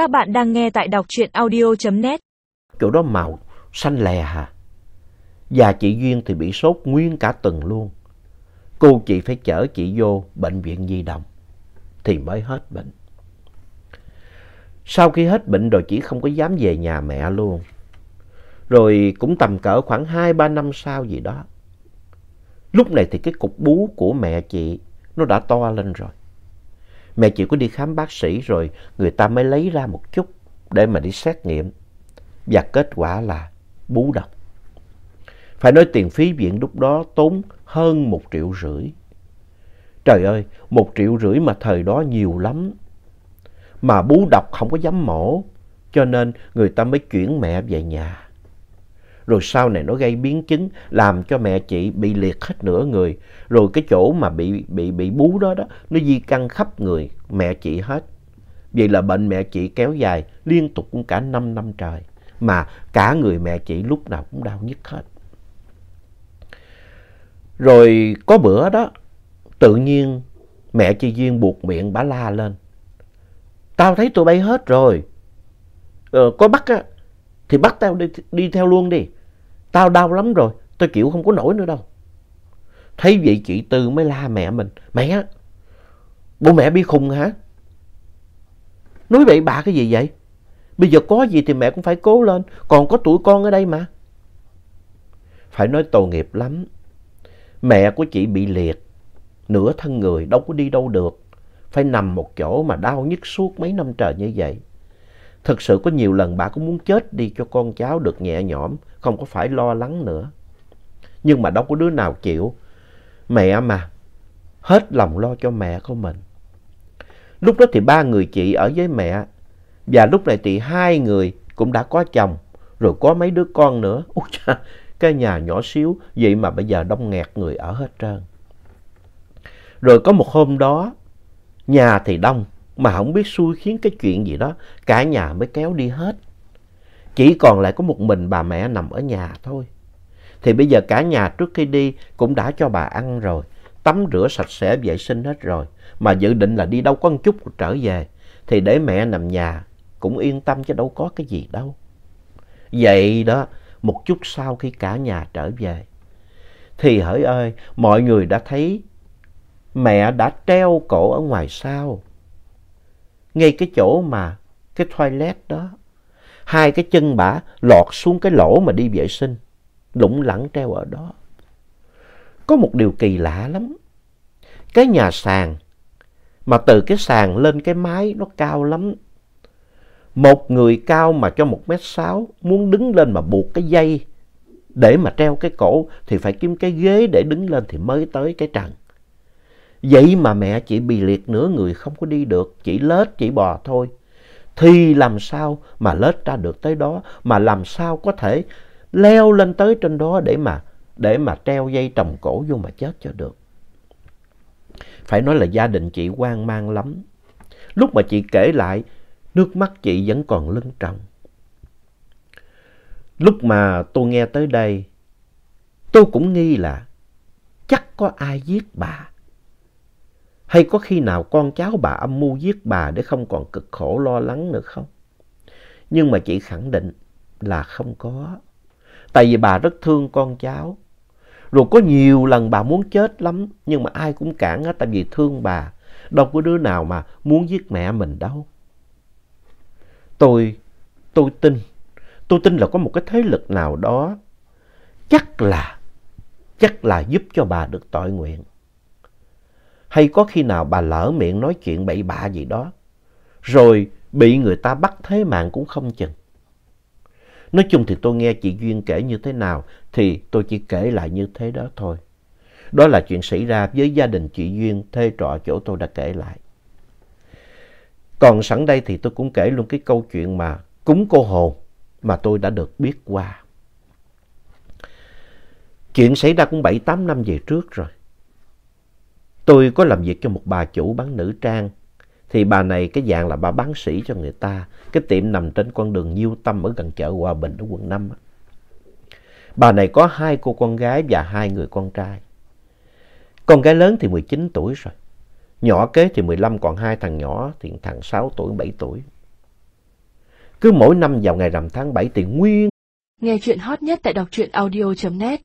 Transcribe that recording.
Các bạn đang nghe tại đọc truyện audio.net. Chỗ đó màu, xanh lè hả? Và chị Duyên thì bị sốt nguyên cả tuần luôn. Cô chị phải chở chị vô bệnh viện di động, thì mới hết bệnh. Sau khi hết bệnh rồi, chị không có dám về nhà mẹ luôn. Rồi cũng tầm cỡ khoảng 2-3 năm sau gì đó. Lúc này thì cái cục bú của mẹ chị nó đã to lên rồi. Mẹ chị có đi khám bác sĩ rồi người ta mới lấy ra một chút để mà đi xét nghiệm. Và kết quả là bú độc. Phải nói tiền phí viện lúc đó tốn hơn một triệu rưỡi. Trời ơi, một triệu rưỡi mà thời đó nhiều lắm. Mà bú độc không có dám mổ, cho nên người ta mới chuyển mẹ về nhà. Rồi sau này nó gây biến chứng làm cho mẹ chị bị liệt hết nửa người. Rồi cái chỗ mà bị, bị, bị bú đó đó, nó di căn khắp người mẹ chị hết. Vậy là bệnh mẹ chị kéo dài liên tục cũng cả 5 năm trời. Mà cả người mẹ chị lúc nào cũng đau nhức hết. Rồi có bữa đó, tự nhiên mẹ chị Duyên buộc miệng bả la lên. Tao thấy tụi bay hết rồi. Ờ, có bắt á, thì bắt tao đi, đi theo luôn đi. Tao đau lắm rồi, tao chịu không có nổi nữa đâu. Thấy vậy chị Tư mới la mẹ mình. Mẹ, bố mẹ bị khùng hả? Nói bậy bạ cái gì vậy? Bây giờ có gì thì mẹ cũng phải cố lên, còn có tụi con ở đây mà. Phải nói tội nghiệp lắm. Mẹ của chị bị liệt, nửa thân người đâu có đi đâu được. Phải nằm một chỗ mà đau nhức suốt mấy năm trời như vậy. Thực sự có nhiều lần bà cũng muốn chết đi cho con cháu được nhẹ nhõm, không có phải lo lắng nữa. Nhưng mà đâu có đứa nào chịu. Mẹ mà, hết lòng lo cho mẹ của mình. Lúc đó thì ba người chị ở với mẹ, và lúc này thì hai người cũng đã có chồng, rồi có mấy đứa con nữa. Úi cha, cái nhà nhỏ xíu, vậy mà bây giờ đông nghẹt người ở hết trơn. Rồi có một hôm đó, nhà thì đông, mà không biết xui khiến cái chuyện gì đó, cả nhà mới kéo đi hết. Chỉ còn lại có một mình bà mẹ nằm ở nhà thôi. Thì bây giờ cả nhà trước khi đi cũng đã cho bà ăn rồi, tắm rửa sạch sẽ vệ sinh hết rồi. Mà dự định là đi đâu có một chút trở về, thì để mẹ nằm nhà cũng yên tâm chứ đâu có cái gì đâu. Vậy đó, một chút sau khi cả nhà trở về, thì hỡi ơi, mọi người đã thấy mẹ đã treo cổ ở ngoài sao ngay cái chỗ mà cái toilet đó, hai cái chân bả lọt xuống cái lỗ mà đi vệ sinh, lủng lẳng treo ở đó. Có một điều kỳ lạ lắm. Cái nhà sàn, mà từ cái sàn lên cái mái nó cao lắm. Một người cao mà cho một mét sáu muốn đứng lên mà buộc cái dây để mà treo cái cổ thì phải kiếm cái ghế để đứng lên thì mới tới cái trần. Vậy mà mẹ chị bị liệt nửa người không có đi được, chỉ lết chỉ bò thôi. Thì làm sao mà lết ra được tới đó, mà làm sao có thể leo lên tới trên đó để mà, để mà treo dây trồng cổ vô mà chết cho được. Phải nói là gia đình chị hoang mang lắm. Lúc mà chị kể lại, nước mắt chị vẫn còn lưng tròng. Lúc mà tôi nghe tới đây, tôi cũng nghi là chắc có ai giết bà. Hay có khi nào con cháu bà âm mưu giết bà để không còn cực khổ lo lắng nữa không? Nhưng mà chị khẳng định là không có. Tại vì bà rất thương con cháu. Rồi có nhiều lần bà muốn chết lắm, nhưng mà ai cũng cản á, tại vì thương bà. Đâu có đứa nào mà muốn giết mẹ mình đâu. Tôi, tôi tin, tôi tin là có một cái thế lực nào đó, chắc là, chắc là giúp cho bà được tội nguyện. Hay có khi nào bà lỡ miệng nói chuyện bậy bạ gì đó, rồi bị người ta bắt thế mạng cũng không chừng. Nói chung thì tôi nghe chị Duyên kể như thế nào thì tôi chỉ kể lại như thế đó thôi. Đó là chuyện xảy ra với gia đình chị Duyên thuê trọ chỗ tôi đã kể lại. Còn sẵn đây thì tôi cũng kể luôn cái câu chuyện mà cúng cô hồn mà tôi đã được biết qua. Chuyện xảy ra cũng 7-8 năm về trước rồi. Tôi có làm việc cho một bà chủ bán nữ trang. Thì bà này cái dạng là bà bán sĩ cho người ta. Cái tiệm nằm trên con đường Nhiêu Tâm ở gần chợ Hòa Bình ở quận 5. Bà này có hai cô con gái và hai người con trai. Con gái lớn thì 19 tuổi rồi. Nhỏ kế thì 15 còn hai thằng nhỏ thì thằng 6 tuổi 7 tuổi. Cứ mỗi năm vào ngày rằm tháng 7 thì nguyên Nghe chuyện hot nhất tại đọc truyện audio.net